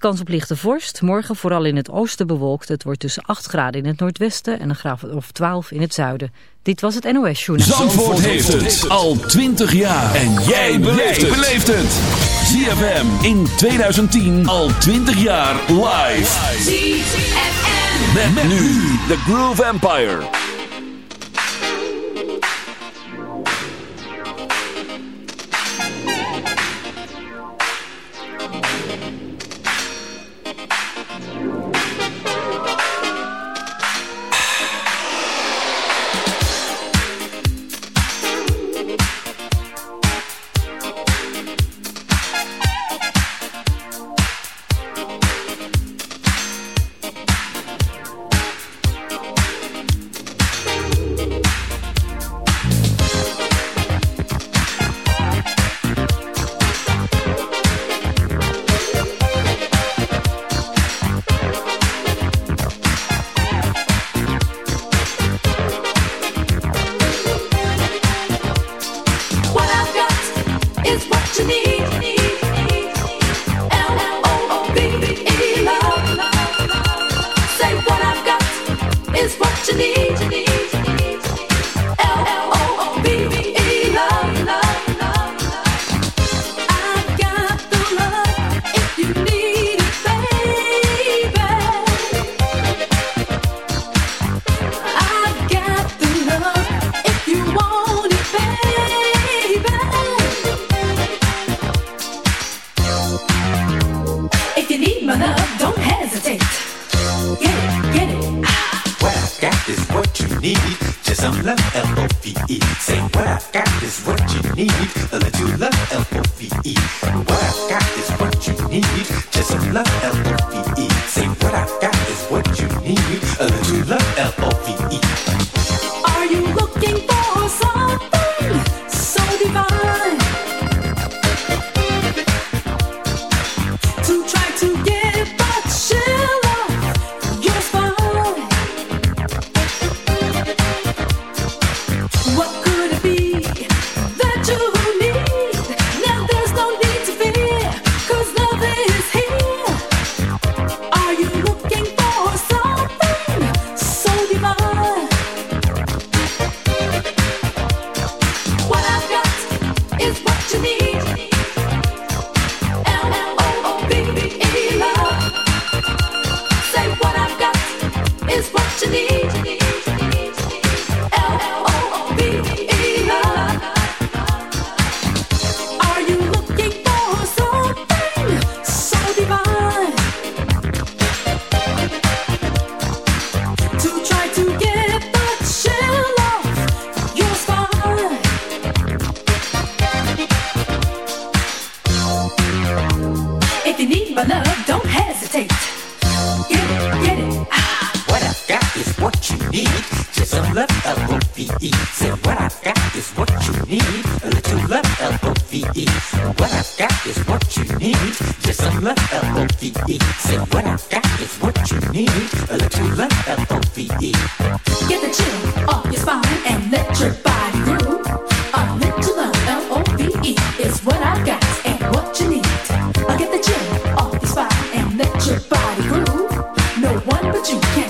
kans op lichte vorst. Morgen vooral in het oosten bewolkt. Het wordt tussen 8 graden in het noordwesten en een graaf of 12 in het zuiden. Dit was het NOS Journaal. Zandvoort, heeft het al 20 jaar. En jij beleeft het. ZFM in 2010 al 20 jaar live. ZFM. Met, nu de Groove Empire. L-O-V-E. Say what I got is what you need. A little love L-O-V-E. What I got is what you need. Just love L-O-V-E. you can't.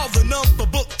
number book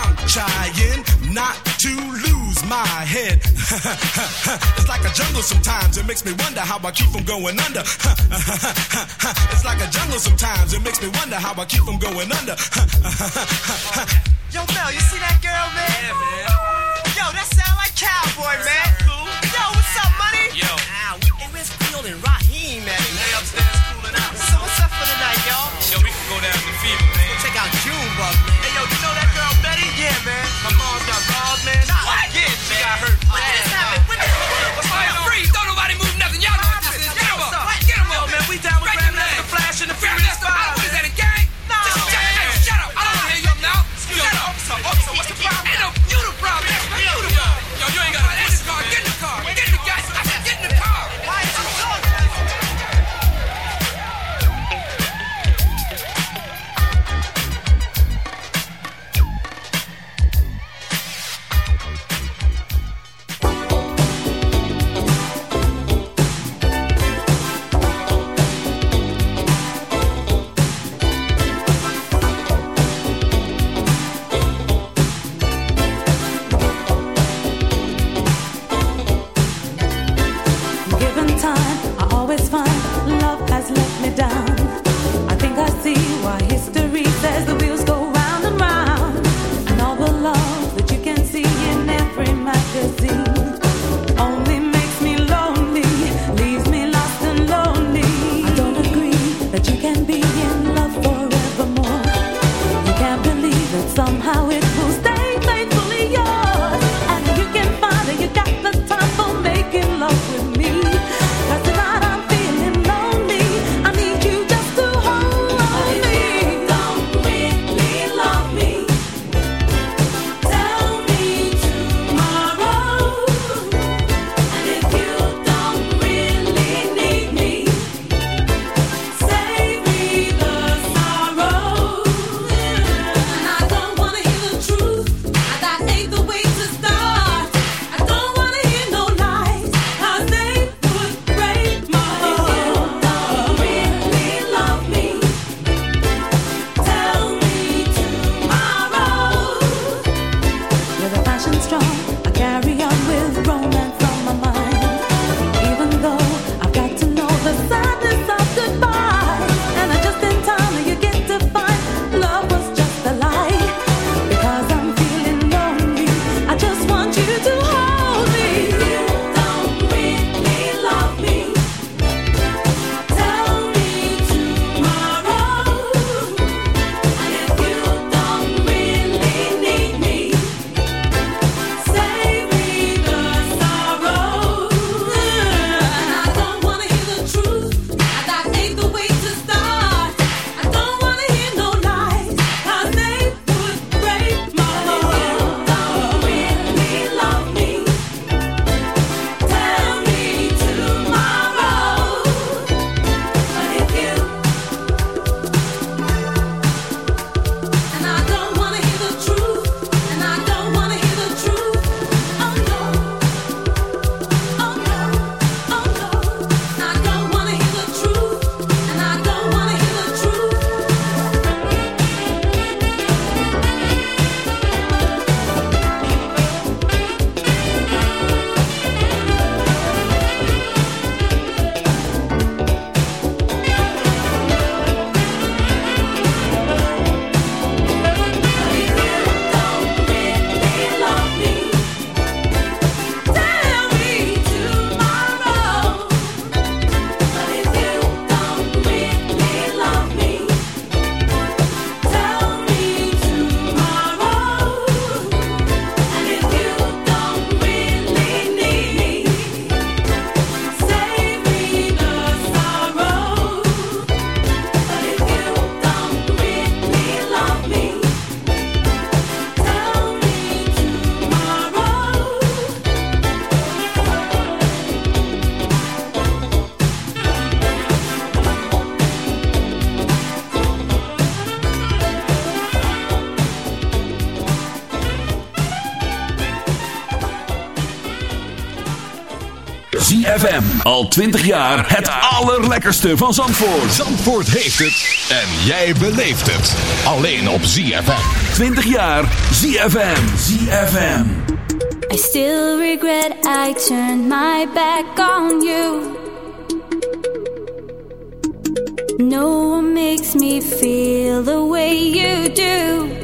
I'm trying not to lose my head. it's like a jungle sometimes. It makes me wonder how I keep from going under. it's like a jungle sometimes. It makes me wonder how I keep from going under. Yo, Mel, you see that girl, man? Yeah, man. Yo, that sound like cowboy, man. Cool. Yo, what's up, money? Yo. Ow, and where's Field and Raheem, man? They upstairs cooling out. So what's up for the night, y'all? Yo, we can go down to fever, Al 20 jaar het allerlekkerste van Zandvoort. Zandvoort heeft het. En jij beleeft het. Alleen op ZFM. 20 jaar ZFM. ZFM. I still regret I turned my back on you. No one makes me feel the way you do.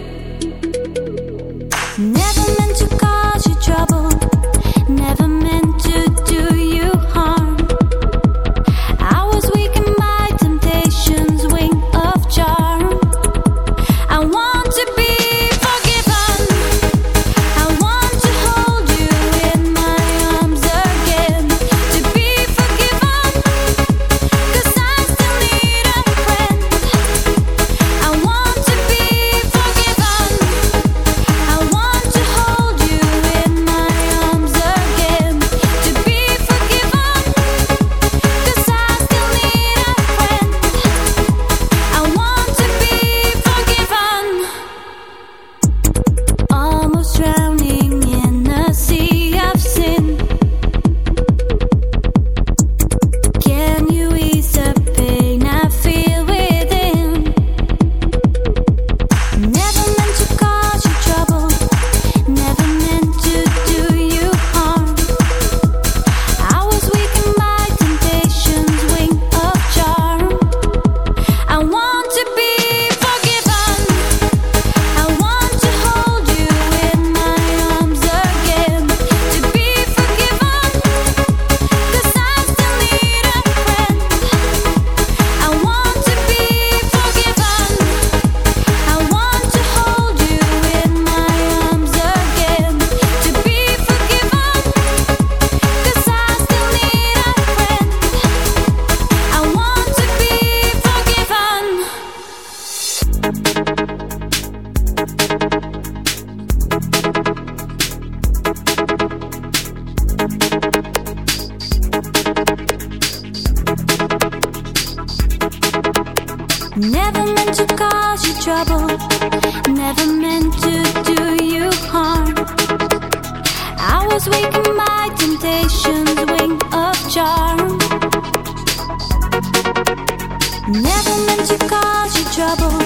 Never meant to cause you trouble.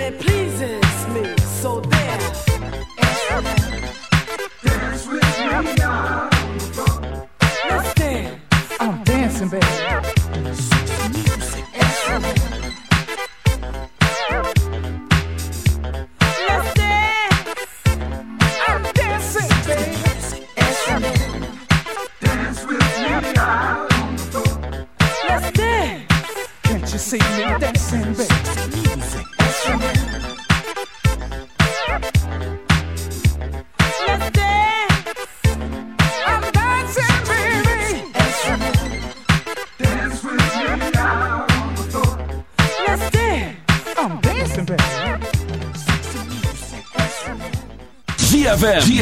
and it pleases me. So there. Dance with me now.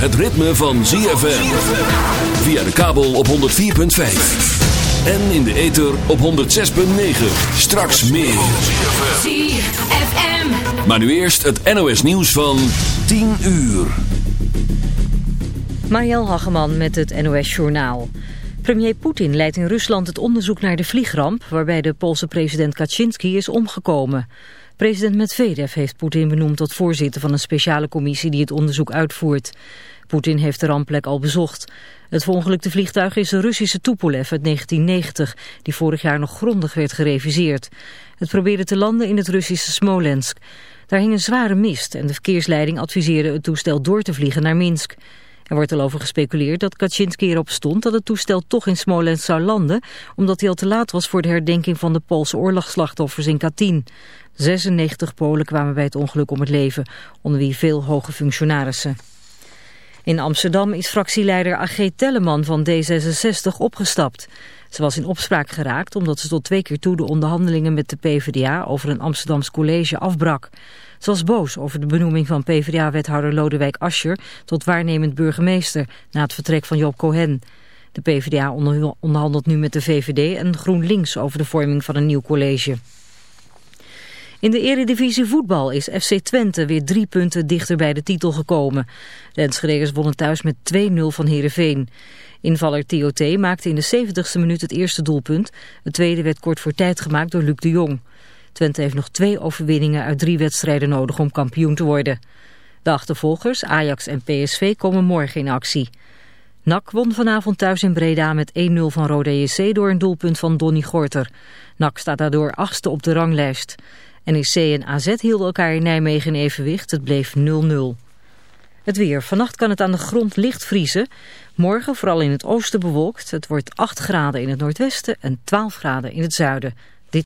Het ritme van ZFM. Via de kabel op 104.5. En in de ether op 106.9. Straks meer. ZFM. Maar nu eerst het NOS nieuws van 10 uur. Marielle Hageman met het NOS Journaal. Premier Poetin leidt in Rusland het onderzoek naar de vliegramp... waarbij de Poolse president Kaczynski is omgekomen. President Medvedev heeft Poetin benoemd tot voorzitter van een speciale commissie... die het onderzoek uitvoert. Poetin heeft de rampplek al bezocht. Het verongelukte vliegtuig is de Russische Tupolev uit 1990... die vorig jaar nog grondig werd gereviseerd. Het probeerde te landen in het Russische Smolensk. Daar hing een zware mist en de verkeersleiding adviseerde het toestel door te vliegen naar Minsk... Er wordt al over gespeculeerd dat Kaczynski erop stond dat het toestel toch in Smolensk zou landen, omdat hij al te laat was voor de herdenking van de Poolse oorlogsslachtoffers in Katyn. 96 Polen kwamen bij het ongeluk om het leven, onder wie veel hoge functionarissen. In Amsterdam is fractieleider A.G. Telleman van D66 opgestapt. Ze was in opspraak geraakt omdat ze tot twee keer toe de onderhandelingen met de PvdA over een Amsterdams college afbrak. Ze was boos over de benoeming van PvdA-wethouder Lodewijk Asscher tot waarnemend burgemeester na het vertrek van Job Cohen. De PvdA onderhandelt nu met de VVD en GroenLinks over de vorming van een nieuw college. In de eredivisie voetbal is FC Twente weer drie punten dichter bij de titel gekomen. De wonnen thuis met 2-0 van Heerenveen. Invaller TOT maakte in de 70ste minuut het eerste doelpunt. Het tweede werd kort voor tijd gemaakt door Luc de Jong. Twente heeft nog twee overwinningen uit drie wedstrijden nodig om kampioen te worden. De achtervolgers, Ajax en PSV, komen morgen in actie. NAC won vanavond thuis in Breda met 1-0 van Rode JC door een doelpunt van Donny Gorter. NAC staat daardoor achtste op de ranglijst. NEC en AZ hielden elkaar in Nijmegen in evenwicht. Het bleef 0-0. Het weer. Vannacht kan het aan de grond licht vriezen. Morgen vooral in het oosten bewolkt. Het wordt 8 graden in het noordwesten en 12 graden in het zuiden.